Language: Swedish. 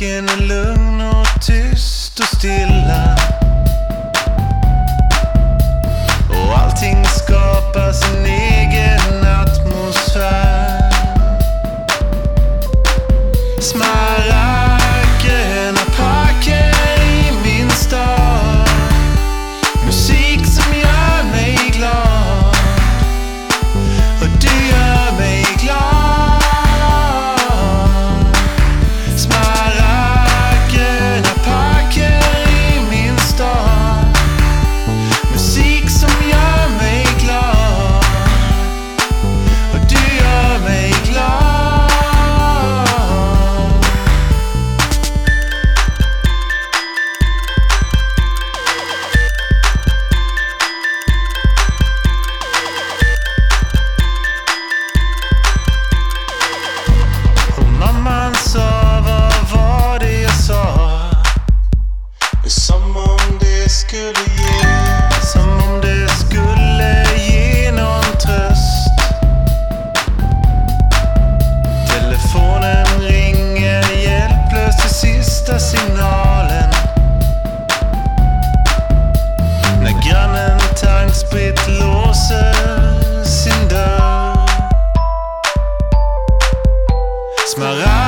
Marken är lugn och tyst och stilla. Och allting skapar sin egen atmosfär. Smarra Som om det skulle ge Som om det skulle ge någon tröst. Telefonen ringer hjälplöst till sista signalen. När grannen tankspritt låser sin dörr. Smaragd